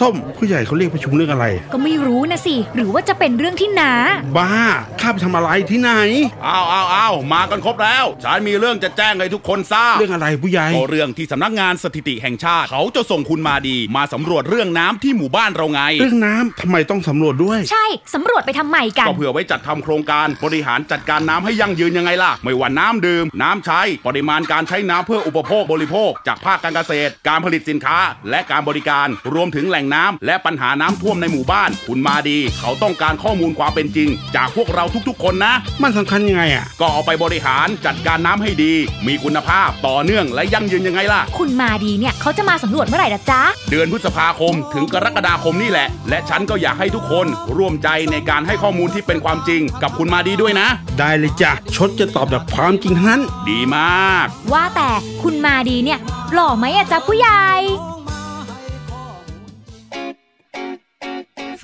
ส้มผู้ใหญ่เขาเรียกประชุมเรื่องอะไร ก็ไม่รู้นะสิ หรือว่าจะเป็นเรื่องที่นาบ้าข้าไปทำอะไรที่ไหนอ้าวอ้าวอ้าวมากันครบแล้วฉันมีเรื่องจะแจ้งให้ทุกคนทราบเรื่องอะไรผู้ใหญ่ก็เรื่องที่สำนักงานสถิติแห่งชาติ เขาจะส่งคุณมาดี มาสำรวจเรื่องน้ำที่หมู่บ้านเราไง เรื่องน้ำทำไมต้องสำรวจด้วย ใช่สำรวจไปทำไมกันก็เพื่อไว้จัดทำโครงการบริหารจัดการน้ำให้ยั่งยืนยังไงล่ะ ไม่ว่าน้ำดื่ม น้ำใช้ ปริมาณการใช้น้ำเพื่ออุปโภคบริโภค จากภาคการเกษตร การผลิตสินค้า และการบริการรวมถึงแหล่งน้ำและปัญหาน้ำท่วมในหมู่บ้าน คุณมาดี เขาต้องการข้อมูลความเป็นจริง จากพวกเราทุกๆ คนนะ มันสำคัญยังไงอะก็เอาไปบริหารจัดการน้ำให้ดี มีคุณภาพต่อเนื่องและยั่งยืนยังไงล่ะ คุณมาดีเนี่ยเขาจะมาสำรวจเมื่อไหร่ล่ะจ๊ะเดือนพฤษภาคมถึงกรกฎาคมนี่แหละ และฉันก็อยากให้ทุกคนร่วมใจในการให้ข้อมูลที่เป็นความจริง กับคุณมาดีด้วยนะ ได้เลยจ้ะชดจะตอบแบบความจริงทั้งนั้น ดีมาก ว่าแต่คุณมาดีเนี่ยหล่อไหมอะจ๊ะผู้ใหญ่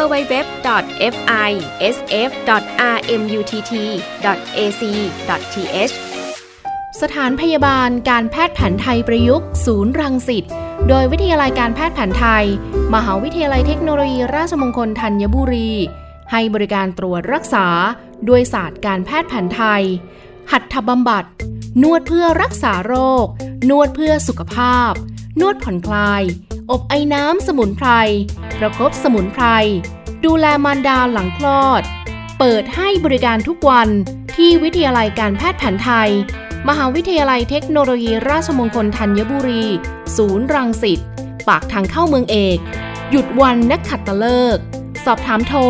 www.fisf.rmutt.ac.th สถานพยาบาลการแพทย์แผนไทยประยุกต์ ศูนย์รังสิต โดยวิทยาลัยการแพทย์แผนไทย มหาวิทยาลัยเทคโนโลยีราชมงคลธัญบุรี ให้บริการตรวจรักษา ด้วยศาสตร์การแพทย์แผนไทย หัตถบำบัด นวดเพื่อรักษาโรค นวดเพื่อสุขภาพ นวดผ่อนคลาย อบไอน้ำสมุนไพร ประคบสมุนไพร ดูแลมารดาหลังคลอด เปิดให้บริการทุกวันที่วิทยาลัยการแพทย์แผนไทย มหาวิทยาลัยเทคโนโลยีราชมงคลธัญบุรี ศูนย์รังสิต ปากทางเข้าเมืองเอก หยุดวันนักขัดตะเลิก สอบถามโทร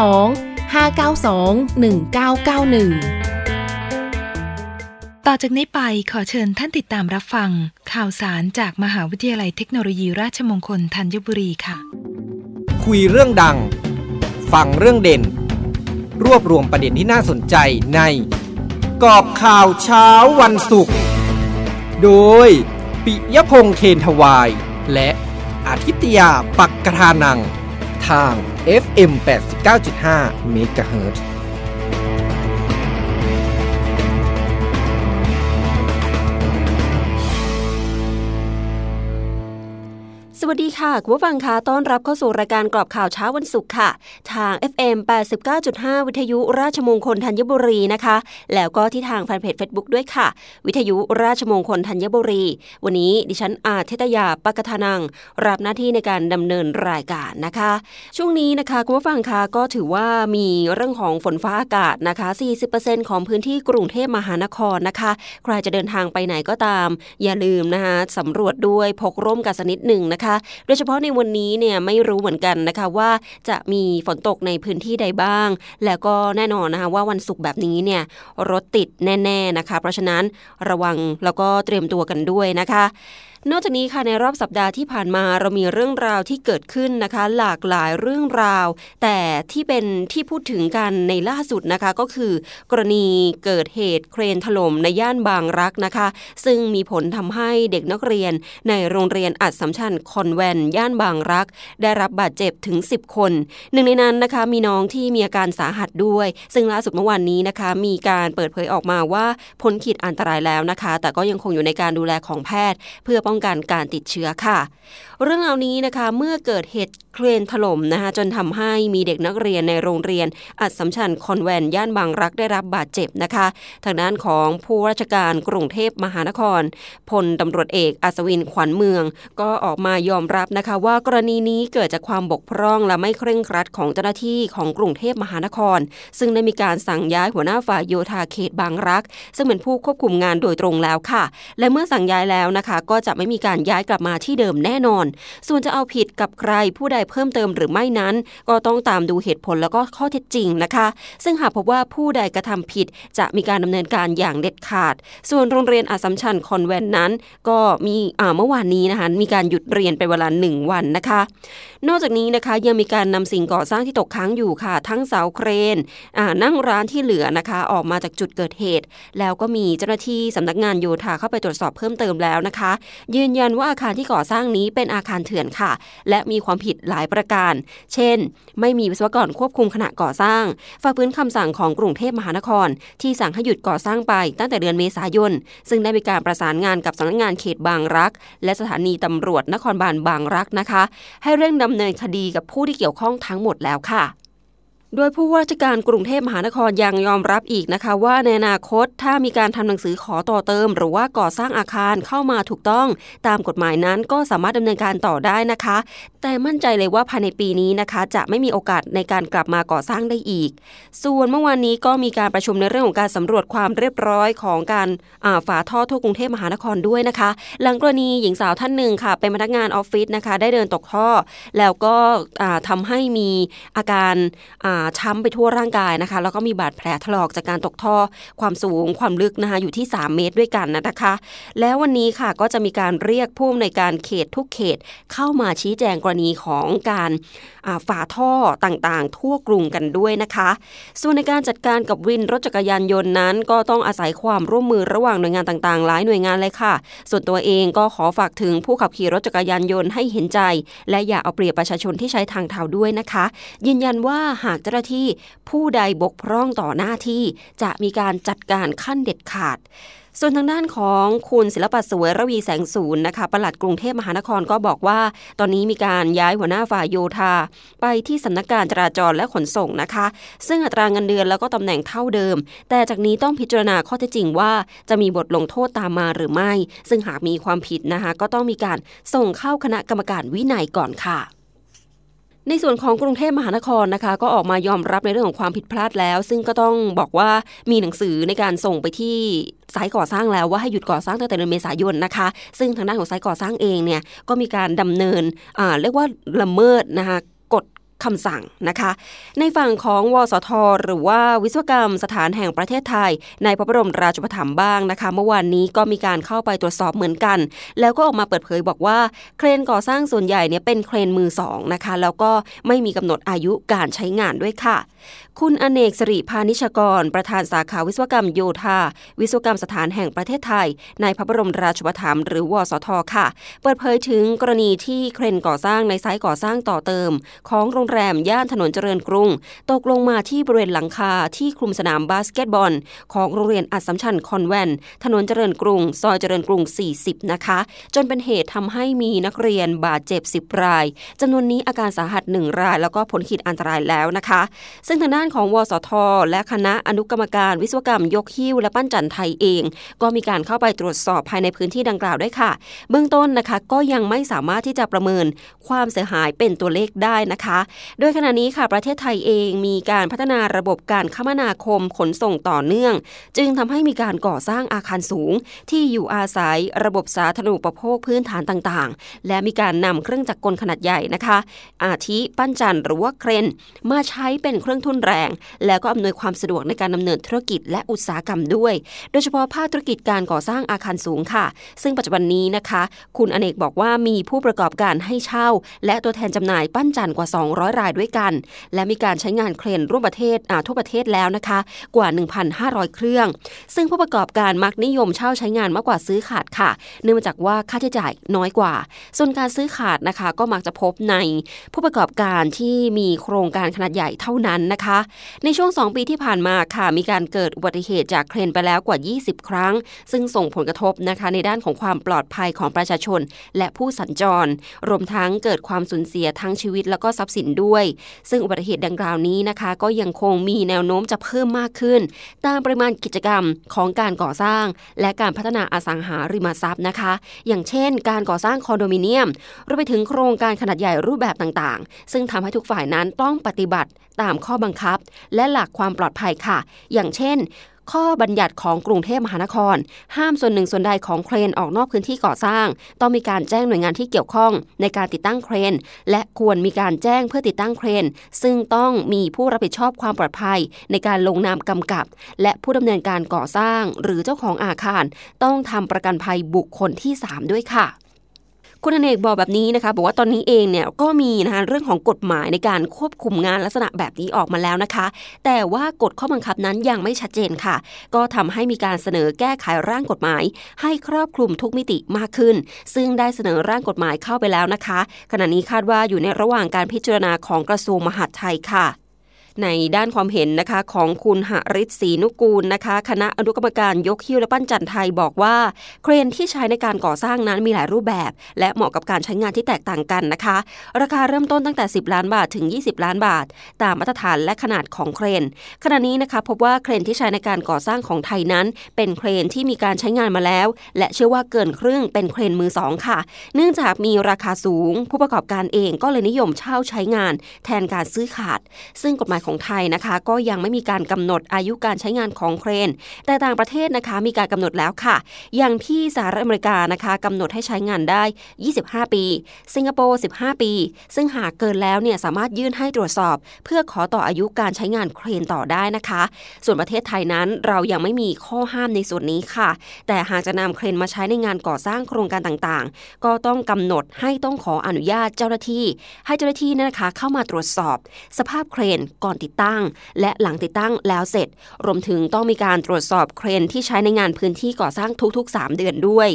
02 592 1991ต่อจากนี้ไปขอเชิญท่านติดตามรับฟัง ข่าวสารจากมหาวิทยาลัยเทคโนโลยีราชมงคลธัญบุรีค่ะ คุยเรื่องดัง ฟังเรื่องเด่น รวบรวมประเด็นที่น่าสนใจใน กอบข่าวเช้าวันศุกร์ โดย ปิยพงษ์เทนทวาย และอาทิตยาปักกระทานัง ทาง FM 89.5 MHz สวัสดีค่ะคุณผู้ฟังคะต้อนรับเข้าสู่รายการกรอบข่าวเช้าวันศุกร์ค่ะ ทาง FM 89.5 วิทยุราชมงคลธัญบุรีนะคะ แล้วก็ที่ทางแฟนเพจ Facebook ด้วยค่ะ วิทยุราชมงคลธัญบุรี วันนี้ดิฉันอาทิตยาปกทนัง รับหน้าที่ในการดำเนินรายการนะคะ ช่วงนี้นะคะคุณผู้ฟังคะก็ถือว่ามีเรื่องของฝนฟ้าอากาศนะคะ 40%ของพื้นที่กรุงเทพมหานครนะคะ ใครจะเดินทางไปไหนก็ตาม อย่าลืมนะคะสำรวจด้วยพกร่มกันสักนิดหนึ่งนะคะโดยเฉพาะในวันนี้เนี่ยไม่รู้เหมือนกันนะคะว่าจะมีฝนตกในพื้นที่ใดบ้าง แล้วก็แน่นอนนะคะว่าวันศุกร์แบบนี้เนี่ยรถติดแน่ ๆนะคะ เพราะฉะนั้นระวังแล้วก็เตรียมตัวกันด้วยนะคะ นอกจากนี้ค่ะในรอบสัปดาห์ที่ผ่านมาเรามีเรื่องราวที่เกิดขึ้นนะคะ หลากหลายเรื่องราว แต่ที่เป็นที่พูดถึงกันในล่าสุดนะคะก็คือ กรณีเกิดเหตุเครนถล่มในย่านบางรักนะคะ ซึ่งมีผลทำให้เด็กนักเรียน ในโรงเรียนอัดสัมชัญคอนแวนย่านบางรัก ได้รับบาดเจ็บถึง 10 คน หนึ่งในนั้นนะคะมีน้องที่มีอาการสาหัสด้วย ซึ่งล่าสุดเมื่อวานนี้นะคะ มีการเปิดเผยออกมาว่าพ้นขีดอันตรายแล้วนะคะ แต่ก็ยังคงอยู่ในการดูแลของแพทย์ เพื่อป้องกันการติดเชื้อค่ะ เรื่องเหล่านี้นะคะเมื่อเกิดเหตุเครนถล่มนะคะจนทำให้มีเด็กนักเรียนในโรงเรียน อัดสัมชัญคอนแวนย่านบางรักได้รับบาดเจ็บนะคะ ทางด้านของผู้ราชการกรุงเทพมหานครพลตำรวจเอกอัศวินขวัญเมือง ก็ออกมายอมรับนะคะว่ากรณีนี้เกิดจากความบกพร่องและไม่เคร่งครัดของเจ้าหน้าที่ของกรุงเทพมหานคร ซึ่งได้มีการสั่งย้ายหัวหน้าฝ่ายโยธาเขตบางรัก ซึ่งเป็นผู้ควบคุมงานโดยตรงแล้วค่ะ และเมื่อสั่งย้ายแล้วนะคะ ก็จะไม่มีการย้ายกลับมาที่เดิมแน่นอน ส่วนจะเอาผิดกับใครผู้ใดเพิ่มเติมหรือไม่นั้น ก็ต้องตามดูเหตุผลแล้วก็ข้อเท็จจริงนะคะ ซึ่งหากพบว่าผู้ใดกระทำผิดจะมีการดำเนินการอย่างเด็ดขาด ส่วนโรงเรียนอาสัมชัญคอนแวนนั้น ก็มีเมื่อวานนี้นะคะมีการหยุดเรียนไปเวลาหนึ่งวันนะคะ นอกจากนี้นะคะยังมีการนำสิ่งก่อสร้างที่ตกค้างอยู่ค่ะ ทั้งเสาเครนนั่งร้านที่เหลือนะคะ ออกมาจากจุดเกิดเหตุ แล้วก็มีเจ้าหน้าที่สำนักงานโยธาเข้าไปตรวจสอบเพิ่มเติมแล้วนะคะยืนยันว่าอาคารที่ก่อสร้างนี้เป็นอาคารเถื่อนค่ะ และมีความผิดหลายประการ เช่น ไม่มีวิศวกรควบคุมขณะก่อสร้างฝ่าฝืนคำสั่งของกรุงเทพมหานคร ที่สั่งให้หยุดก่อสร้างไปตั้งแต่เดือนเมษายน ซึ่งได้มีการประสานงานกับสำนักงานเขตบางรัก และสถานีตำรวจนครบาลบางรักนะคะ ให้เร่งดำเนินคดีกับผู้ที่เกี่ยวข้องทั้งหมดแล้วค่ะ โดยผู้ว่าราชการกรุงเทพมหานครยังยอมรับอีกนะคะ ว่าในอนาคตถ้ามีการทำหนังสือขอต่อเติม หรือว่าก่อสร้างอาคารเข้ามาถูกต้อง ตามกฎหมายนั้นก็สามารถดำเนินการต่อได้นะคะ แต่มั่นใจเลยว่าภายในปีนี้นะคะ จะไม่มีโอกาสในการกลับมาก่อสร้างได้อีก ส่วนเมื่อวานนี้ก็มีการประชุมในเรื่องของการสำรวจความเรียบร้อยของการฝาท่อทั่วกรุงเทพมหานครด้วยนะคะ หลังกรณีหญิงสาวท่านหนึ่งค่ะ เป็นพนักงานออฟฟิศนะคะ ได้เดินตกท่อ แล้วก็ทำให้มีอาการาช้ำไปทั่วร่างกายนะคะ แล้วก็มีบาดแผลถลอกจากการตกท่อ ความสูงความลึกนะคะอยู่ที่ 3 เมตรด้วยกันนะคะ แล้ววันนี้ค่ะก็จะมีการเรียกผู้อำนวยการเขตทุกเขตเข้ามาชี้แจงกรณีของการฝาท่อต่างๆ ทั่วกรุงกันด้วยนะคะ ส่วนในการจัดการกับวินรถจักรยานยนต์นั้น ก็ต้องอาศัยความร่วมมือระหว่างหน่วยงานต่างๆ หลายหน่วยงานเลยค่ะ ส่วนตัวเองก็ขอฝากถึงผู้ขับขี่รถจักรยานยนต์ให้เห็นใจ และอย่าเอาเปรียบประชาชนที่ใช้ทางเท้าด้วยนะคะ ยืนยันว่าหากจ้าหน้าที่ ผู้ใดบกพร่องต่อหน้าที่ จะมีการจัดการขั้นเด็ดขาด ส่วนทางด้านของคุณศิลปะสวยระวีแสงศูนย์นะคะปลัดกรุงเทพมหานครก็บอกว่า ตอนนี้มีการย้ายหัวหน้าฝ่ายโยธา ไปที่สำนักงานจราจรและขนส่งนะคะ ซึ่งอัตราเงินเดือนแล้วก็ตำแหน่งเท่าเดิม แต่จากนี้ต้องพิจารณาข้อเท็จจริงว่า จะมีบทลงโทษตามมาหรือไม่ ซึ่งหากมีความผิดนะคะก็ต้องมีการส่งเข้าคณะกรรมการวินัยก่อนค่ะ ในส่วนของกรุงเทพมหานครนะคะ ก็ออกมายอมรับในเรื่องของความผิดพลาดแล้ว ซึ่งก็ต้องบอกว่ามีหนังสือในการส่งไปที่สายก่อสร้างแล้วว่าให้หยุดก่อสร้างตั้งแต่เดือนเมษายนนะคะ ซึ่งทางด้านของสายก่อสร้างเองเนี่ยก็มีการดำเนินเรียกว่าละเมิดนะคะ คำสั่งนะคะ ในฝั่งของวสท หรือว่าวิศวกรรมสถานแห่งประเทศไทย ในพระบรมราชูปถัมภ์บ้างนะคะ เมื่อวานนี้ก็มีการเข้าไปตรวจสอบเหมือนกัน แล้วก็ออกมาเปิดเผยบอกว่า เครนก่อสร้างส่วนใหญ่เนี่ยเป็นเครนมือสองนะคะ แล้วก็ไม่มีกำหนดอายุการใช้งานด้วยค่ะ คุณอเนกสิริพานิชกร ประธานสาขาวิศวกรรมโยธา วิศวกรรมสถานแห่งประเทศไทย ในพระบรมราชูปถัมภ์หรือวสทค่ะ เปิดเผยถึงกรณีที่เครนก่อสร้างในไซต์ก่อสร้างต่อเติม ของโรงแรม ย่านถนนเจริญกรุง ตกลงมาที่บริเวณหลังคาที่คลุมสนามบาสเกตบอล ของโรงเรียนอัศมชัญคอนแวนถนนเจริญกรุง ซอยเจริญกรุง 40 นะคะ จนเป็นเหตุทำให้มีนักเรียนบาดเจ็บ 10 รายจำนวนนี้อาการสาหัส 1 ราย แล้วก็ผลขีดอันตรายแล้วนะคะ ซึ่งทางด้านของวสท และคณะอนุกรรมการวิศวกรรมยกหิ้วและปั้นจันไทยเอง ก็มีการเข้าไปตรวจสอบภายในพื้นที่ดังกล่าวด้วยค่ะ เบื้องต้นนะคะก็ยังไม่สามารถที่จะประเมินความเสียหายเป็นตัวเลขได้นะคะโดยขณะนี้ค่ะประเทศไทยเองมีการพัฒนาระบบการคมนาคมขนส่งต่อเนื่อง จึงทำให้มีการก่อสร้างอาคารสูง ที่อยู่อาศัยระบบสาธารณูปโภคพื้นฐานต่างๆ และมีการนำเครื่องจักรกลขนาดใหญ่นะคะ อาทิปั้นจันหรือว่าเครน มาใช้เป็นเครื่องทุนแรง แล้วก็อำนวยความสะดวกในการดำเนินธุรกิจและอุตสาหกรรมด้วย โดยเฉพาะภาคธุรกิจการก่อสร้างอาคารสูงค่ะ ซึ่งปัจจุบันนี้นะคะ คุณอเนกบอกว่ามีผู้ประกอบการให้เช่า และตัวแทนจำหน่ายปั้นจันกว่า 200 200 รายด้วยกัน และมีการใช้งานเครนร่วมประเทศทั่วประเทศแล้วนะคะ กว่า 1,500 เครื่อง ซึ่งผู้ประกอบการมักนิยมเช่าใช้งานมากกว่าซื้อขาดค่ะ เนื่องมาจากว่าค่าใช้จ่ายน้อยกว่า ส่วนการซื้อขาดนะคะก็มักจะพบในผู้ประกอบการที่มีโครงการขนาดใหญ่เท่านั้นนะคะ ในช่วง 2 ปีที่ผ่านมาค่ะมีการเกิดอุบัติเหตุจากเครนไปแล้วกว่า 20 ครั้ง ซึ่งส่งผลกระทบนะคะในด้านของความปลอดภัยของประชาชน และผู้สัญจร รวมทั้งเกิดความสูญเสียทั้งชีวิตแล้วก็ทรัพย์สินด้วย ซึ่งอุบัติเหตุดังกล่าวนี้นะคะ ก็ยังคงมีแนวโน้มจะเพิ่มมากขึ้น ตามปริมาณกิจกรรมของการก่อสร้าง และการพัฒนาอสังหาริมทรัพย์นะคะ อย่างเช่น การก่อสร้างคอนโดมิเนียมรวมไปถึงโครงการขนาดใหญ่รูปแบบต่างๆ ซึ่งทำให้ทุกฝ่ายนั้นต้องปฏิบัติตามข้อบังคับ และหลักความปลอดภัยค่ะ อย่างเช่น ข้อบัญญัติของกรุงเทพมหานคร ห้ามส่วนหนึ่งส่วนใดของเครนออกนอกพื้นที่ก่อสร้าง ต้องมีการแจ้งหน่วยงานที่เกี่ยวข้องในการติดตั้งเครน และควรมีการแจ้งเพื่อติดตั้งเครน ซึ่งต้องมีผู้รับผิดชอบความปลอดภัย ในการลงนามกำกับ และผู้ดำเนินการก่อสร้าง หรือเจ้าของอาคาร ต้องทำประกันภัยบุคคลที่ 3 ด้วยค่ะ คุณอเนกบอกแบบนี้นะคะบอกว่าตอนนี้เองเนี่ยก็มีนะคะเรื่องของกฎหมายในการควบคุมงานลักษณะแบบนี้ออกมาแล้วนะคะ แต่ว่ากฎข้อบังคับนั้นยังไม่ชัดเจนค่ะ ก็ทำให้มีการเสนอแก้ไขร่างกฎหมาย ให้ครอบคลุมทุกมิติมากขึ้น ซึ่งได้เสนอร่างกฎหมายเข้าไปแล้วนะคะ ขณะนี้คาดว่าอยู่ในระหว่างการพิจารณาของกระทรวงมหาดไทยค่ะ ในด้านความเห็นนะคะของคุณหริศศรีนุกูลนะคะ คณะอนุกรรมการยกหิ้วและปั้นจันไทยบอกว่า เครนที่ใช้ในการก่อสร้างนั้นมีหลายรูปแบบ และเหมาะกับการใช้งานที่แตกต่างกันนะคะ ราคาเริ่มต้นตั้งแต่ 10 ล้านบาทถึง 20 ล้านบาท ตามมาตรฐานและขนาดของเครน ขณะนี้นะคะพบว่าเครนที่ใช้ในการก่อสร้างของไทยนั้น เป็นเครนที่มีการใช้งานมาแล้ว และเชื่อว่าเกินครึ่งเป็นเครนมือสองค่ะ เนื่องจากมีราคาสูง ผู้ประกอบการเองก็เลยนิยมเช่าใช้งาน แทนการซื้อขาด ซึ่งกฎหมายของไทยนะคะ ก็ยังไม่มีการกำหนดอายุการใช้งานของเครน แต่ต่างประเทศนะคะมีการกำหนดแล้วค่ะ อย่างที่สหรัฐอเมริกานะคะกำหนดให้ใช้งานได้ 25 ปี สิงคโปร์ 15 ปี ซึ่งหากเกินแล้วเนี่ยสามารถยื่นให้ตรวจสอบ เพื่อขอต่ออายุการใช้งานเครนต่อได้นะคะ ส่วนประเทศไทยนั้นเรายังไม่มีข้อห้ามในส่วนนี้ค่ะ แต่หากจะนำเครนมาใช้ในงานก่อสร้างโครงการต่างๆ ก็ต้องกำหนดให้ต้องขออนุญาตเจ้าหน้าที่ ให้เจ้าหน้าที่นะคะเข้ามาตรวจสอบ สภาพเครนก่อนติดตั้ง และหลังติดตั้งแล้วเสร็จ รวมถึงต้องมีการตรวจสอบเครนที่ใช้ในงานพื้นที่ก่อสร้างทุกๆ 3 เดือนด้วย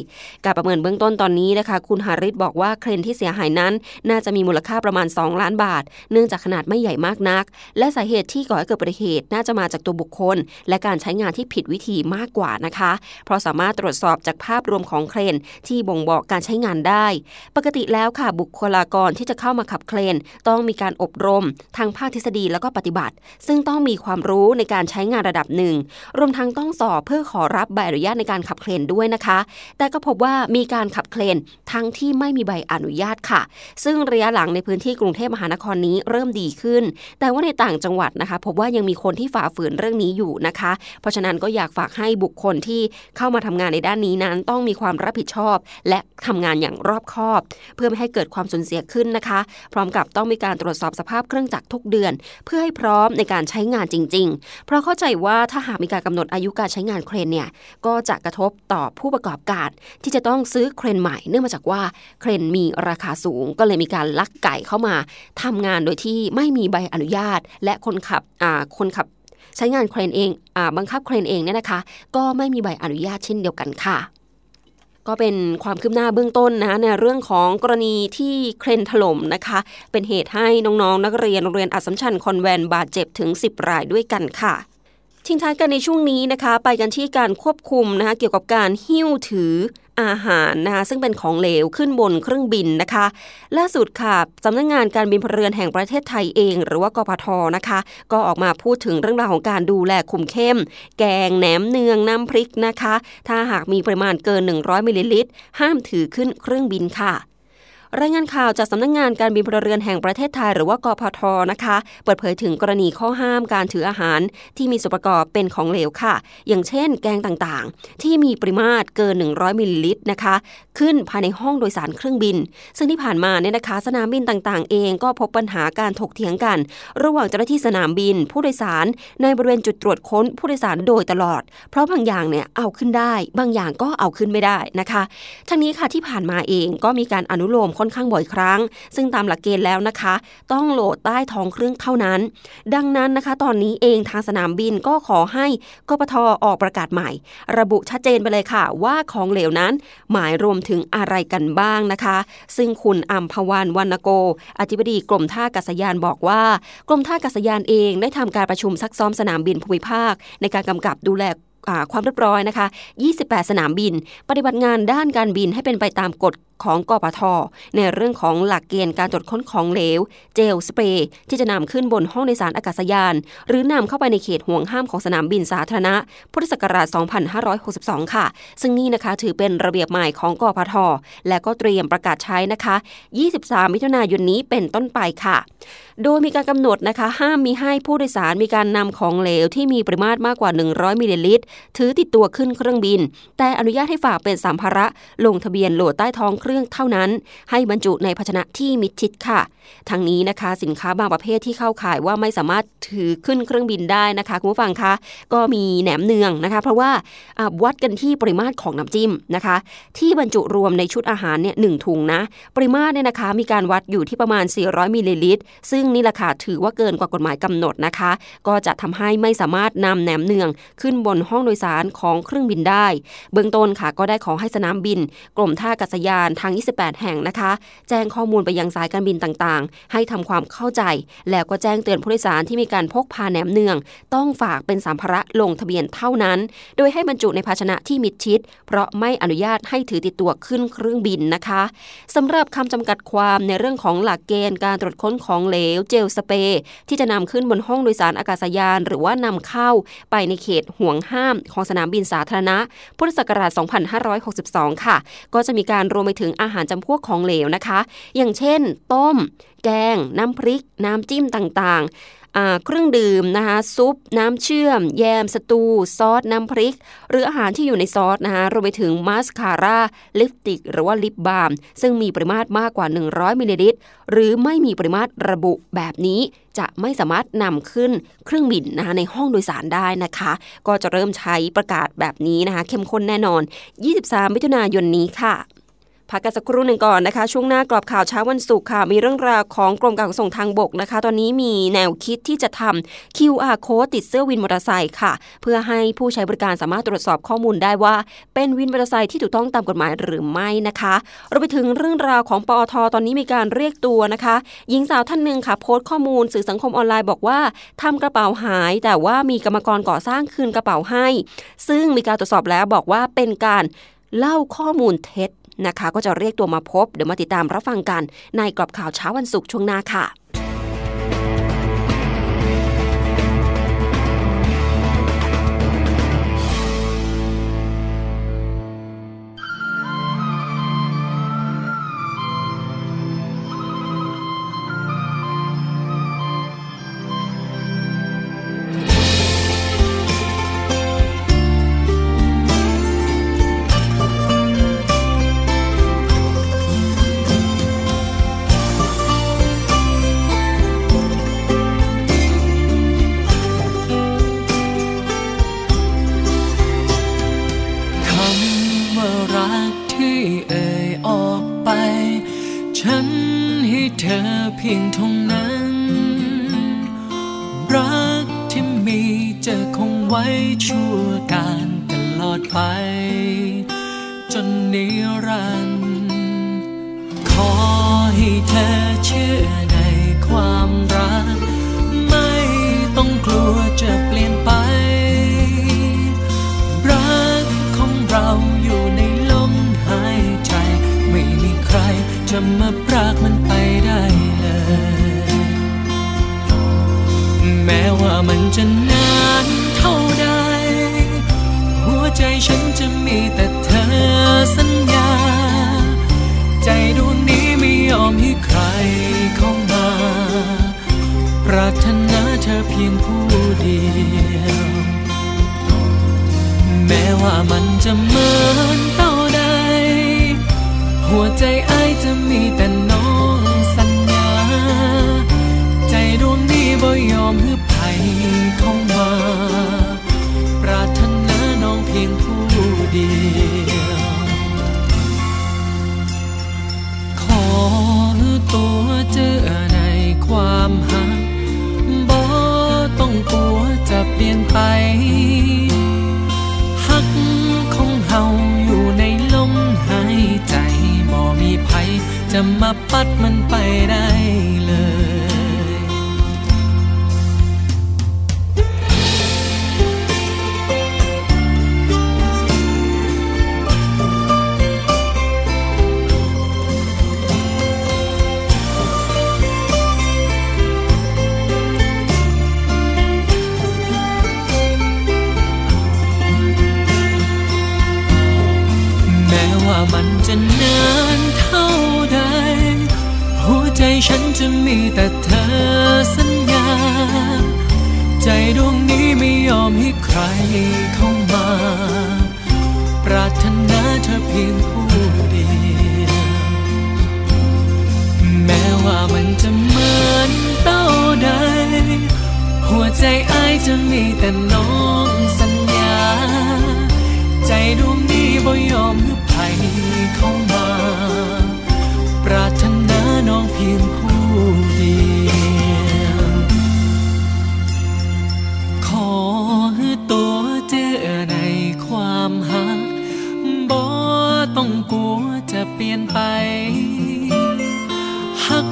การประเมินเบื้องต้นตอนนี้นะคะ คุณหาริศบอกว่าเครนที่เสียหายนั้น น่าจะมีมูลค่าประมาณ 2 ล้านบาท เนื่องจากขนาดไม่ใหญ่มากนัก และสาเหตุที่ก่อให้เกิดอุบัติเหตุน่าจะมาจากตัวบุคคล และการใช้งานที่ผิดวิธีมากกว่านะคะ เพราะสามารถตรวจสอบจากภาพรวมของเครนที่บ่งบอกการใช้งานได้ ปกติแล้วค่ะบุคลากรที่จะเข้ามาขับเครนต้องมีการอบรมทางภาคทฤษฎีแล้วก็ปฏิบัติ ซึ่งต้องมีความรู้ในการใช้งานระดับหนึ่ง รวมทั้งต้องสอบเพื่อขอรับใบอนุญาตในการขับเครนด้วยนะคะ แต่ก็พบว่ามีการขับเครนทั้งที่ไม่มีใบอนุญาตค่ะ ซึ่งระยะหลังในพื้นที่กรุงเทพมหานครนี้เริ่มดีขึ้น แต่ว่าในต่างจังหวัดนะคะ พบว่ายังมีคนที่ฝ่าฝืนเรื่องนี้อยู่นะคะ เพราะฉะนั้นก็อยากฝากให้บุคคลที่เข้ามาทำงานในด้านนี้นั้น ต้องมีความรับผิดชอบ และทำงานอย่างรอบคอบ เพื่อไม่ให้เกิดความสูญเสียขึ้นนะคะ พร้อมกับต้องมีการตรวจสอบสภาพเครื่องจักรทุกเดือน เพื่อให้พร้อมในการใช้งานจริง ๆ เพราะเข้าใจว่าถ้าหากมีการกำหนดอายุการใช้งานเครนเนี่ยก็จะกระทบต่อผู้ประกอบการ ที่จะต้องซื้อเครนใหม่ เนื่องมาจากว่าเครนมีราคาสูง ก็เลยมีการลักไก่เข้ามาทำงานโดยที่ไม่มีใบอนุญาต และคนขับคนขับใช้งานเครนเองอบังคับเครนเองเนี่ยนะคะ ก็ไม่มีใบอนุญาตเช่นเดียวกันค่ะ ก็เป็นความคืบหน้าเบื้องต้นนะในเรื่องของกรณีที่เครนถล่มนะคะ เป็นเหตุให้น้องๆ นักเรียนโรงเรียนอัสสัมชัญคอนแวนบาดเจ็บถึง 10 รายด้วยกันค่ะทิ้งท้ายกันในช่วงนี้นะคะ ไปกันที่การควบคุมนะคะเกี่ยวกับการหิ้วถือ อาหารนะคะซึ่งเป็นของเหลวขึ้นบนเครื่องบินนะคะ ล่าสุดค่ะสำนักงงานการบินพลเรือนแห่งประเทศไทยเอง หรือว่ากพทนะคะ ก็ออกมาพูดถึงเรื่องราวของการดูแลคุมเข้ม แกงแหนมเนืองน้ำพริกนะคะ ถ้าหากมีปริมาณเกิน 100มิลลิลิตรห้ามถือขึ้นเครื่องบินค่ะ รายงานข่าวจากสำนักงานการบินพลเรือนแห่งประเทศไทยหรือว่ากพทนะคะ เปิดเผยถึงกรณีข้อห้ามการถืออาหารที่มีส่วนประกอบเป็นของเหลวค่ะ อย่างเช่นแกงต่างๆ ที่มีปริมาตรเกิน 100มิลลิลิตรนะคะ ขึ้นภายในห้องโดยสารเครื่องบิน ซึ่งที่ผ่านมาเนี่ยนะคะ สนามบินต่างๆ เองก็พบปัญหาการถกเถียงกัน ระหว่างเจ้าหน้าที่สนามบิน ผู้โดยสารในบริเวณจุดตรวจค้นผู้โดยสารโดยตลอด เพราะบางอย่างเนี่ยเอาขึ้นได้ บางอย่างก็เอาขึ้นไม่ได้นะคะ ทั้งนี้ค่ะที่ผ่านมาเองก็มีการอนุโลมค่อนข้างบ่อยครั้ง ซึ่งตามหลักเกณฑ์แล้วนะคะ ต้องโหลดใต้ท้องเครื่องเท่านั้น ดังนั้นนะคะ ตอนนี้เองทางสนามบินก็ขอให้กปทออกประกาศใหม่ ระบุชัดเจนไปเลยค่ะ ว่าของเหลวนั้นหมายรวมถึงอะไรกันบ้างนะคะ ซึ่งคุณอัมพวันวรรณโก อธิบดีกรมท่าอากาศยานบอกว่า กรมท่าอากาศยานเองได้ทำการประชุมซักซ้อมสนามบินภูมิภาค ในการกำกับดูแลความเรียบร้อยนะคะ 28 สนามบิน ปฏิบัติงานด้านการบินให้เป็นไปตามกฎ ของกปท ในเรื่องของหลักเกณฑ์การตรวจค้นของเหลว เจลสเปรย์ที่จะนำขึ้นบนห้องโดยสารอากาศยาน หรือนำเข้าไปในเขตห่วงห้ามของสนามบินสาธารณะ พุทธศักราช 2562 ค่ะ ซึ่งนี่นะคะถือเป็นระเบียบใหม่ของกปท และก็เตรียมประกาศใช้นะคะ 23 มิถุนายนนี้เป็นต้นไปค่ะ โดยมีการกำหนดนะคะ ห้ามมีให้ผู้โดยสารมีการนำของเหลวที่มีปริมาตรมากกว่า 100 มิลลิลิตร ถือติดตัวขึ้นเครื่องบิน แต่อนุญาตให้ฝากเป็นสัมภาระลงทะเบียนโหลดใต้ท้องเครื่องเท่านั้น ให้บรรจุในภาชนะที่มิดชิดค่ะทั้งนี้นะคะ สินค้าบางประเภทที่เข้าข่ายว่าไม่สามารถถือขึ้นเครื่องบินได้นะคะคุณผู้ฟังคะก็มีแหนมเนืองนะคะ เพราะว่าวัดกันที่ปริมาตรของน้ำจิ้มนะคะ ที่บรรจุรวมในชุดอาหารเนี่ยหนึ่งถุงนะปริมาตรเนี่ยนะคะมีการวัดอยู่ที่ประมาณ 400มิลลิลิตรซึ่งนี่แหละค่ะถือว่าเกินกว่ากฎหมายกำหนดนะคะ ก็จะทำให้ไม่สามารถนำแหนมเนืองขึ้นบนห้องโดยสารของเครื่องบินได้ เบื้องต้นค่ะก็ได้ขอให้สนามบิน กรมท่าอากาศยานทาง28 แห่งนะคะ แจ้งข้อมูลไปยังสายการบินต่างๆ ให้ทำความเข้าใจ แล้วก็แจ้งเตือนผู้โดยสารที่มีการพกพาแหนมเนือง ต้องฝากเป็นสัมภาระลงทะเบียนเท่านั้น โดยให้บรรจุในภาชนะที่มิดชิด เพราะไม่อนุญาตให้ถือติดตัวขึ้นเครื่องบินนะคะสำหรับคำจำกัดความในเรื่องของหลักเกณฑ์การตรวจค้นของเหลวเจลสเปรย์ที่จะนำขึ้นบนห้องโดยสารอากาศยาน หรือว่านำเข้าไปในเขตห่วงห้ามของสนามบินสาธารณะพุทธศักราช 2562 ค่ะ ก็จะมีการรวมไปถึงอาหารจำพวกของเหลวนะคะ อย่างเช่น ต้ม แกง น้ำพริก น้ำจิ้มต่างๆ เครื่องดื่มนะคะซุป น้ำเชื่อม แยม สตู ซอส น้ำพริก หรืออาหารที่อยู่ในซอสนะคะรวมไปถึงมาสคาร่าลิปสติก หรือว่าลิปบาล์มซึ่งมีปริมาตรมากกว่า 100มิลลิลิตร หรือไม่มีปริมาตรระบุแบบนี้จะไม่สามารถนำขึ้นเครื่องบินนะคะในห้องโดยสารได้นะคะ ก็จะเริ่มใช้ประกาศแบบนี้นะคะ เข้มข้นแน่นอน 23 มิถุนายนนี้ค่ะ พักกันสักครู่หนึ่งก่อนนะคะ ช่วงหน้ากรอบข่าวเช้าวันศุกร์ค่ะ มีเรื่องราวของกรมการขนส่งทางบกนะคะ ตอนนี้มีแนวคิดที่จะทำ QR code ติดเสื้อวินมอเตอร์ไซค์ค่ะ เพื่อให้ผู้ใช้บริการสามารถตรวจสอบข้อมูลได้ว่า เป็นวินมอเตอร์ไซค์ที่ถูกต้องตามกฎหมายหรือไม่นะคะเราไปถึงเรื่องราวของปอท ตอนนี้มีการเรียกตัวนะคะ หญิงสาวท่านหนึ่งค่ะ โพสต์ข้อมูลสื่อสังคมออนไลน์บอกว่าทำกระเป๋าหาย แต่ว่ามีกรรมกรก่อสร้างคืนกระเป๋าให้ ซึ่งมีการตรวจสอบแล้วบอกว่าเป็นการเล่าข้อมูลเท็จ นะคะ ก็จะเรียกตัวมาพบ เดี๋ยวมาติดตามรับฟังกันในกรอบข่าวเช้าวันศุกร์ช่วงหน้าค่ะ จะคงไว้ชั่วการตลอดไป จนนิรันดร์ขอให้เธอเชื่อในความรัก ไม่ต้องกลัวจะเปลี่ยนไป รักของเราอยู่ในลมหายใจ ไม่มีใครจะมาปรากมันไปได้เลย แม้ว่ามันจะน ใจฉันจะมีแต่เธอสัญญา ใจดวงนี้ไม่ยอมให้ใครเข้ามา ปรารถนาเธอเพียงผู้เดียว แม้ว่ามันจะเหมือนเต่าใด หัวใจอ้ายจะมีแต่น้ มันจะนานเท่าใด หัวใจฉันจะมีแต่เธอสัญญา ใจดวงนี้ไม่ยอมให้ใครเข้ามา ปรารถนาเธอเพียงผู้เดียวแม้ว่ามันจะเหมือนเต่าใด หัวใจอายจะมีแต่น้องสัญญา ใจดวงนี้บ่ยอมหรือ ให้ใครเข้ามา ปรารถนาน้องเพียงผู้เดียวขอให้ตัวเจอในความหักบ่ต้องกลัวจะเปลี่ยนไปหัก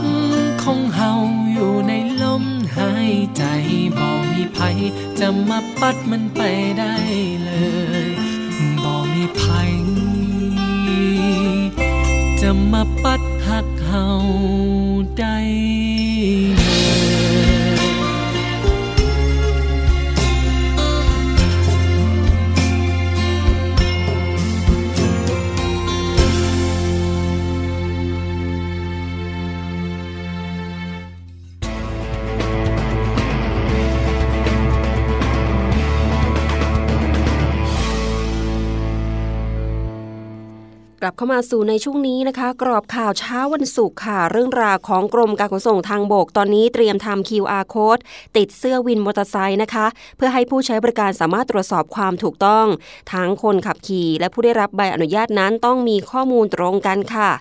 ของเฮาอยู่ในลมหายใจบ่มีภัยจะมาปัดมันไปได้เลยบ่มีภัย จะมาปัดหักเฮาได้ ลยกลับเข้ามาสู่ในช่วงนี้นะคะ กรอบข่าวเช้าวันศุกร์ค่ะ เรื่องราวของกรมการขนส่งทางบก ตอนนี้เตรียมทำ QR code ติดเสื้อวินมอเตอร์ไซค์นะคะ เพื่อให้ผู้ใช้บริการสามารถตรวจสอบความถูกต้อง ทั้งคนขับขี่ และผู้ได้รับใบอนุญาตนั้นต้องมีข้อมูลตรงกันค่ะ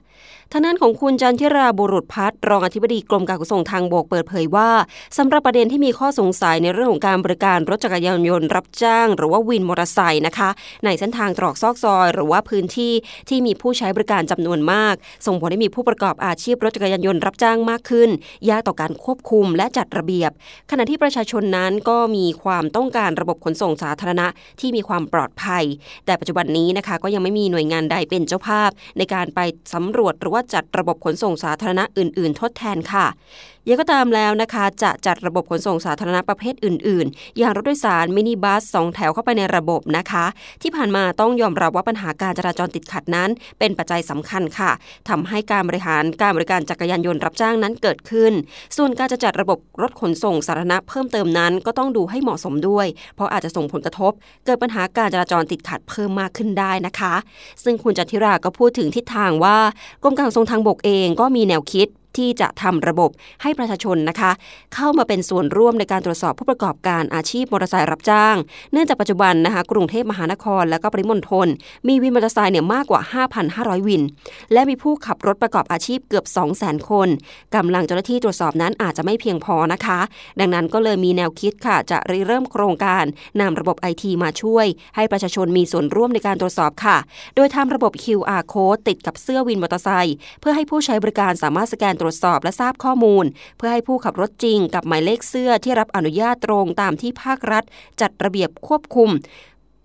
ทางด้านของคุณจันทิราบุรุษพัฒน์รองอธิบดีกรมการขนส่งทางบกเปิดเผยว่าสำหรับประเด็นที่มีข้อสงสัยในเรื่องของการบริการรถจักรยานยนต์รับจ้าง หรือว่าวินมอเตอร์ไซค์นะคะ ในเส้นทางตรอกซอกซอย หรือว่าพื้นที่ที่มีผู้ใช้บริการจำนวนมาก ส่งผลให้มีผู้ประกอบอาชีพรถจักรยานยนต์รับจ้างมากขึ้น ยากต่อการควบคุมและจัดระเบียบ ขณะที่ประชาชนนั้นก็มีความต้องการระบบขนส่งสาธารณะที่มีความปลอดภัย แต่ปัจจุบันนี้นะคะก็ยังไม่มีหน่วยงานใดเป็นเจ้าภาพ ในการไปสำรวจหรือว่าจัดระบบขนส่งสาธารณะอื่น ๆ ทดแทนค่ะ ยังก็ตามแล้วนะคะ จะจัดระบบขนส่งสาธารณะประเภทอื่น ๆ อย่างรถโดยสารมินิบัสสองแถวเข้าไปในระบบนะคะ ที่ผ่านมาต้องยอมรับว่าปัญหาการจราจรติดขัดนั้น เป็นปัจจัยสำคัญค่ะทำให้การบริหารการบริการจักรยานยนต์รับจ้างนั้นเกิดขึ้น ส่วนการจะจัดระบบรถขนส่งสาธารณะเพิ่มเติมนั้นก็ต้องดูให้เหมาะสมด้วย เพราะอาจจะส่งผลกระทบ เกิดปัญหาการจราจรติดขัดเพิ่มมากขึ้นได้นะคะ ซึ่งคุณจันทิราก็พูดถึงทิศทางว่ากรมการขนส่งทางบกเองก็มีแนวคิด ที่จะทำระบบให้ประชาชนนะคะ เข้ามาเป็นส่วนร่วมในการตรวจสอบผู้ประกอบการอาชีพมอเตอร์ไซค์รับจ้าง เนื่องจากปัจจุบันนะคะ กรุงเทพมหานครและก็ปริมณฑลมีวินมอเตอร์ไซค์เนี่ยมากกว่า 5,500 วิน และมีผู้ขับรถประกอบอาชีพเกือบ 200,000 คนกำลังเจ้าหน้าที่ตรวจสอบนั้นอาจจะไม่เพียงพอนะคะ ดังนั้นก็เลยมีแนวคิดค่ะ จะริเริ่มโครงการนำระบบไอทีมาช่วย ให้ประชาชนมีส่วนร่วมในการตรวจสอบค่ะ โดยทำระบบ QR code ติดกับเสื้อวินมอเตอร์ไซค์เพื่อให้ผู้ใช้บริการสามารถสแกนตรวจสอบและทราบข้อมูล เพื่อให้ผู้ขับรถจริงกับหมายเลขเสื้อที่รับอนุญาตตรงตามที่ภาครัฐ จัดระเบียบควบคุม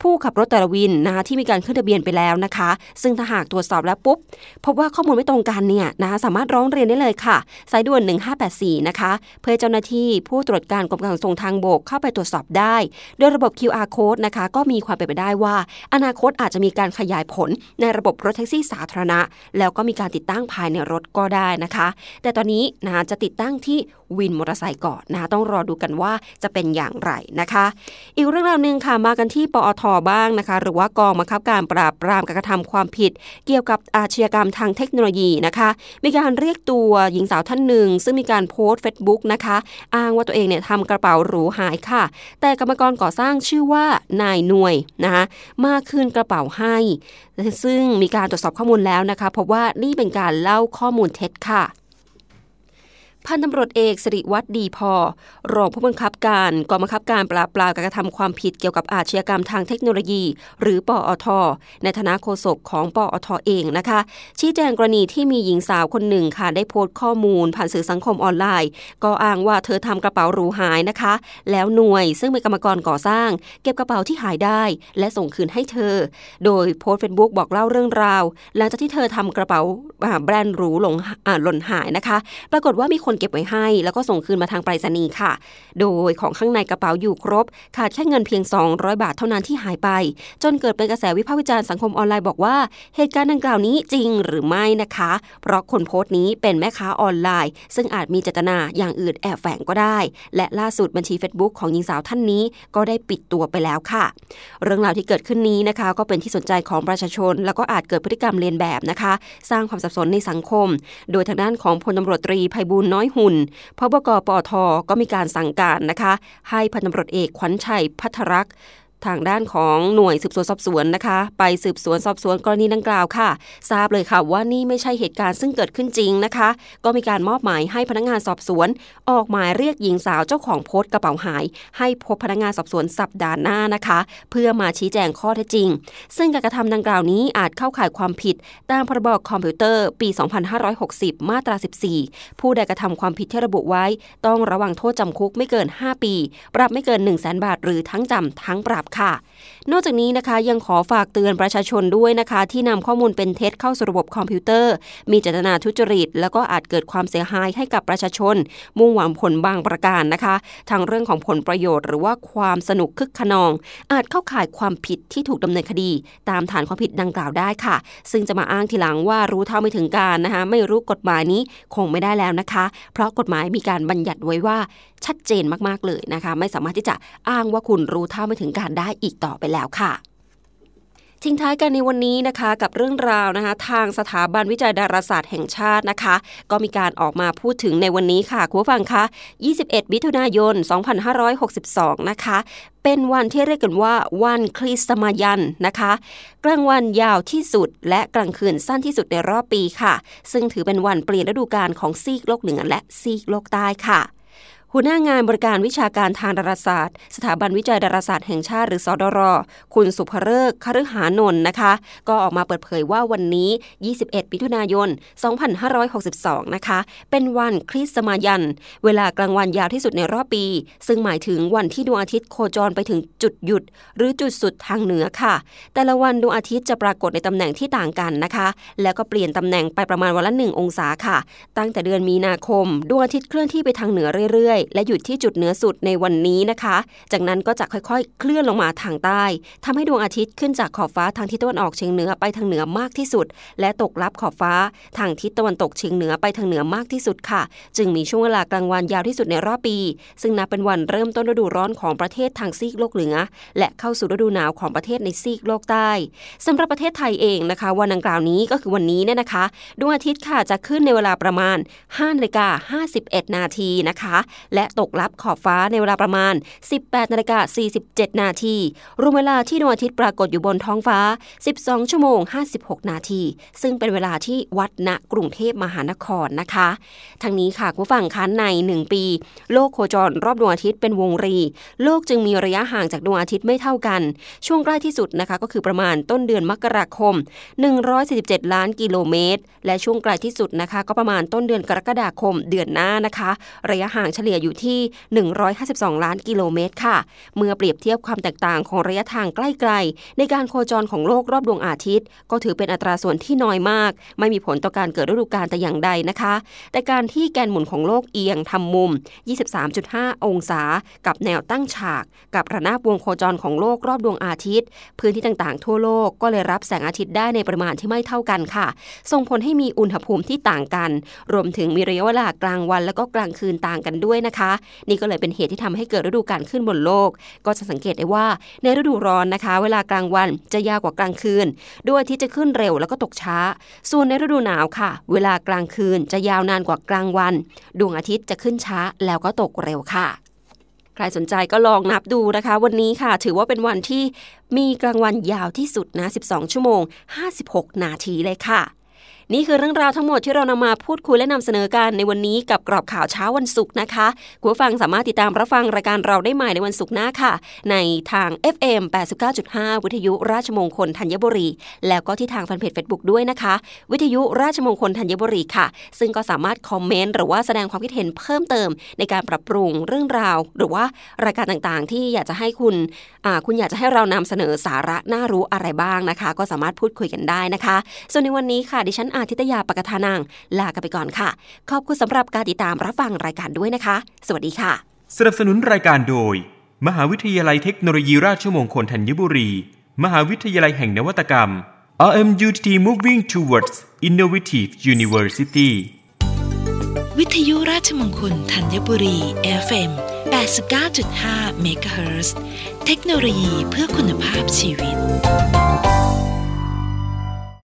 ผู้ขับรถแต่ละวินนะคะที่มีการขึ้นทะเบียนไปแล้วนะคะ ซึ่งถ้าหากตรวจสอบแล้วปุ๊บ พบว่าข้อมูลไม่ตรงกันเนี่ยนะคะสามารถร้องเรียนได้เลยค่ะ สายด่วน 1584 นะคะ เพื่อเจ้าหน้าที่ผู้ตรวจการกรมการขนส่งทางบกเข้าไปตรวจสอบได้ โดยระบบ QR code นะคะ ก็มีความเป็นไปได้ว่า อนาคตอาจจะมีการขยายผลในระบบรถแท็กซี่สาธารณะ แล้วก็มีการติดตั้งภายในรถก็ได้นะคะ แต่ตอนนี้นะะจะติดตั้งที่วินมอเตอร์ไซค์ก่อนนะคะต้องรอดูกันว่าจะเป็นอย่างไรนะคะ อีกเรื่องราวหนึ่งค่ะมากันที่ปอทบ้างนะคะ หรือว่ากองบังคับการปราบปรามการกระทำความผิด เกี่ยวกับอาชญากรรมทางเทคโนโลยีนะคะ มีการเรียกตัวหญิงสาวท่านหนึ่ง ซึ่งมีการโพสต์เฟซบุ๊กนะคะ อ้างว่าตัวเองเนี่ยทำกระเป๋าหรูหายค่ะ แต่กรรมกรก่อสร้างชื่อว่านายหน่วยนะคะมาคืนกระเป๋าให้ ซึ่งมีการตรวจสอบข้อมูลแล้วนะคะพบว่านี่เป็นการเล่าข้อมูลเท็จค่ะ พันตำรวจเอกสิริวัตรดีพอ รองผู้บังคับการกองบังคับการปราบปรามการกระทำความผิดเกี่ยวกับอาชญากรรมทางเทคโนโลยี หรือปอท ในฐานะโฆษกของปอทเองนะคะ ชี้แจงกรณีที่มีหญิงสาวคนหนึ่งค่ะได้โพสต์ข้อมูล ผ่านสื่อสังคมออนไลน์ ก็อ้างว่าเธอทำกระเป๋าหรูหายนะคะ แล้วหนุ่มซึ่งเป็นกรรมกรก่อสร้าง เก็บกระเป๋าที่หายได้ และส่งคืนให้เธอ โดยโพสต์เฟซบุ๊กบอกเล่าเรื่องราว หลังจากที่เธอทำกระเป๋าแบรนด์หรูหลงอ่าหล่นหายนะคะ ปรากฏว่ามีคนคนเก็บไว้ให้ แล้วก็ส่งคืนมาทางไปรษณีย์ค่ะ โดยของข้างในกระเป๋าอยู่ครบ ขาดแค่เงินเพียง 200 บาทเท่านั้นที่หายไป จนเกิดเป็นกระแสวิพากษ์วิจารณ์สังคมออนไลน์บอกว่าเหตุการณ์ดังกล่าวนี้จริงหรือไม่นะคะ เพราะคนโพสต์นี้เป็นแม่ค้าออนไลน์ ซึ่งอาจมีเจตนาอย่างอื่นแอบแฝงก็ได้ และล่าสุดบัญชี Facebook ของหญิงสาวท่านนี้ ก็ได้ปิดตัวไปแล้วค่ะ เรื่องราวที่เกิดขึ้นนี้นะคะ ก็เป็นที่สนใจของประชาชน แล้วก็อาจเกิดพฤติกรรมเลียนแบบนะคะ สร้างความสับสนในสังคม โดยทางด้านของพลตำรวจตรีภัยบูลย์น้อยหุ่นพบกปอทก็มีการสั่งการนะคะ ให้พันตำรวจเอกขวัญชัยพัทรรักษ์ ทางด้านของหน่วยสืบสวนสอบสวนนะคะ ไปสืบสวนสอบสวนกรณีดังกล่าวค่ะ ทราบเลยค่ะว่านี่ไม่ใช่เหตุการณ์ซึ่งเกิดขึ้นจริงนะคะ ก็มีการมอบหมายให้พนักงานสอบสวน ออกหมายเรียกหญิงสาวเจ้าของโพสต์กระเป๋าหาย ให้พบพนักงานสอบสวนสัปดาห์หน้านะคะ เพื่อมาชี้แจงข้อเท็จจริง ซึ่งการกระทำดังกล่าวนี้อาจเข้าข่ายความผิดตามพรบคอมพิวเตอร์ปี 2560 มาตรา 14 ผู้ใดกระทำความผิดที่ระบุไว้ ต้องระวังโทษจำคุกไม่เกิน 5 ปี ปรับไม่เกิน 1 0 0 0 0แบาท หรือทั้งจำทั้งปรับค่ะ นอกจากนี้นะคะยังขอฝากเตือนประชาชนด้วยนะคะ ที่นำข้อมูลเป็นเท็จเข้าสู่ระบบคอมพิวเตอร์ มีเจตนาทุจริต แล้วก็อาจเกิดความเสียหายให้กับประชาชน มุ่งหวังผลบางประการนะคะ ทางเรื่องของผลประโยชน์ หรือว่าความสนุกคึกขนอง อาจเข้าข่ายความผิดที่ถูกดำเนินคดี ตามฐานความผิดดังกล่าวได้ค่ะ ซึ่งจะมาอ้างทีหลังว่ารู้เท่าไม่ถึงการนะคะ ไม่รู้กฎหมายนี้คงไม่ได้แล้วนะคะ เพราะกฎหมายมีการบัญญัติไว้ว่าชัดเจนมากๆเลยนะคะ ไม่สามารถที่จะอ้างว่าคุณรู้เท่าไม่ถึงการได้อีกต่อไปแล้วค่ะทิ้งท้ายกันในวันนี้นะคะกับเรื่องราวนะคะทางสถาบันวิจัยดาราศาสตร์แห่งชาตินะคะ ก็มีการออกมาพูดถึงในวันนี้ค่ะ คุณผู้ฟังคะ 21 มิถุนายน 2562 นะคะ เป็นวันที่เรียกกันว่าวันคริสต์มายันนะคะ กลางวันยาวที่สุดและกลางคืนสั้นที่สุดในรอบปีค่ะ ซึ่งถือเป็นวันเปลี่ยนฤดูกาลของซีกโลกเหนือและซีกโลกใต้ค่ะ หัวหน้างานบริการวิชาการทางดาราศาสตร์ สถาบันวิจัยดาราศาสตร์แห่งชาติหรือสอดร คุณสุภเริกคฤหานนท์นะคะ ก็ออกมาเปิดเผยว่าวันนี้ 21 มิถุนายน 2562 นะคะ เป็นวันคริสต์มายัน เวลากลางวันยาวที่สุดในรอบปี ซึ่งหมายถึงวันที่ดวงอาทิตย์โคจรไปถึงจุดหยุด หรือจุดสุดทางเหนือค่ะ แต่ละวันดวงอาทิตย์จะปรากฏในตำแหน่งที่ต่างกันนะคะ แล้วก็เปลี่ยนตำแหน่งไปประมาณวันละ 1 องศาค่ะ ตั้งแต่เดือนมีนาคมดวงอาทิตย์เคลื่อนที่ไปทางเหนือเรื่อยๆและหยุดที่จุดเหนือสุดในวันนี้นะคะ จากนั้นก็จะค่อยๆ เคลื่อนลงมาทางใต้ทำให้ดวงอาทิตย์ขึ้นจากขอบฟ้าทางทิศตะวันออกเฉียงเหนือไปทางเหนือมากที่สุด และตกลับขอบฟ้าทางทิศตะวันตกเฉียงเหนือไปทางเหนือมากที่สุดค่ะ จึงมีช่วงเวลากลางวันยาวที่สุดในรอบปี ซึ่งนับเป็นวันเริ่มต้นฤดูร้อนของประเทศทางซีกโลกเหนือ และเข้าสู่ฤดูหนาวของประเทศในซีกโลกใต้สำหรับประเทศไทยเองนะคะ วันดังกล่าวนี้ก็คือวันนี้เนี่ยนะคะดวงอาทิตย์ค่ะจะขึ้นในเวลาประมาณ5นาฬิกา51 นาทีนะคะและตกลับขอบฟ้าในเวลาประมาณ 18นาฬิกา47 นาทีรวมเวลาที่ดวงอาทิตย์ปรากฏอยู่บนท้องฟ้า 12 ชั่วโมง 56 นาที ซึ่งเป็นเวลาที่วัดณกรุงเทพมหานครนะคะ ทั้งนี้ค่ะคุณผู้ฟังคะใน 1 ปี โลกโคจรรอบดวงอาทิตย์เป็นวงรี โลกจึงมีระยะห่างจากดวงอาทิตย์ไม่เท่ากัน ช่วงใกล้ที่สุดนะคะก็คือประมาณต้นเดือนมกราคม 147 ล้านกิโลเมตร และช่วงไกลที่สุดนะคะ ก็ประมาณต้นเดือนกรกฎาคมเดือนหน้านะคะ ระยะห่างเฉลี่ยอยู่ที่ 152 ล้านกิโลเมตรค่ะ เมื่อเปรียบเทียบความแตกต่างของระยะทางใกล้ๆ ในการโคจรของโลกรอบดวงอาทิตย์ ก็ถือเป็นอัตราส่วนที่น้อยมาก ไม่มีผลต่อการเกิดฤดูกาลแต่อย่างใดนะคะ แต่การที่แกนหมุนของโลกเอียงทำมุม 23.5 องศา กับแนวตั้งฉาก กับระนาบวงโคจรของโลกรอบดวงอาทิตย์ พื้นที่ต่างๆ ทั่วโลกก็เลยรับแสงอาทิตย์ได้ในปริมาณที่ไม่เท่ากันค่ะ ส่งผลให้มีอุณหภูมิที่ต่างกัน รวมถึงมีระยะเวลากลางวันแล้วก็กลางคืนต่างกันด้วยนะคะ นี่ก็เลยเป็นเหตุที่ทำให้เกิดฤดูกาลขึ้นบนโลก ก็จะสังเกตได้ว่าในฤดูร้อนนะคะ เวลากลางวันจะยาวกว่ากลางคืนดวงอาทิตย์จะขึ้นเร็วแล้วก็ตกช้า ส่วนในฤดูหนาวค่ะ เวลากลางคืนจะยาวนานกว่ากลางวัน ดวงอาทิตย์จะขึ้นช้าแล้วก็ตกเร็วค่ะใครสนใจก็ลองนับดูนะคะ วันนี้ค่ะ ถือว่าเป็นวันที่มีกลางวันยาวที่สุดนะ 12 ชั่วโมง 56 นาทีเลยค่ะ นี่คือเรื่องราวทั้งหมดที่เรานำมาพูดคุยและนำเสนอกันในวันนี้กับกรอบข่าวเช้าวันศุกร์นะคะคุณฟังสามารถติดตามรับฟังรายการเราได้ใหม่ในวันศุกร์หน้าค่ะ ในทาง FM 89.5 วิทยุราชมงคลธัญบุรี แล้วก็ที่ทางแฟนเพจ Facebook ด้วยนะคะ วิทยุราชมงคลธัญบุรีค่ะ ซึ่งก็สามารถคอมเมนต์หรือว่าแสดงความคิดเห็นเพิ่มเติม ในการปรับปรุงเรื่องราว หรือว่ารายการต่างๆ ที่อยากจะให้คุณคุณอยากจะให้เรานำเสนอสาระน่ารู้อะไรบ้างนะคะ ก็สามารถพูดคุยกันได้นะคะ ส่วนในวันนี้ค่ะดิฉันอาทิตยาปกทานังลากันไปก่อนค่ะ ขอบคุณสำหรับการติดตามรับฟังรายการด้วยนะคะ สวัสดีค่ะ สนับสนุนรายการโดย มหาวิทยาลัยเทคโนโลยีราชมงคลธัญบุรี มหาวิทยาลัยแห่งนวัตกรรม RMUTT Moving Towards Innovative University วิทยุราชมงคลธัญบุรี FM 89.5เมกะเฮิรตซ์เทคโนโลยีเพื่อคุณภาพชีวิต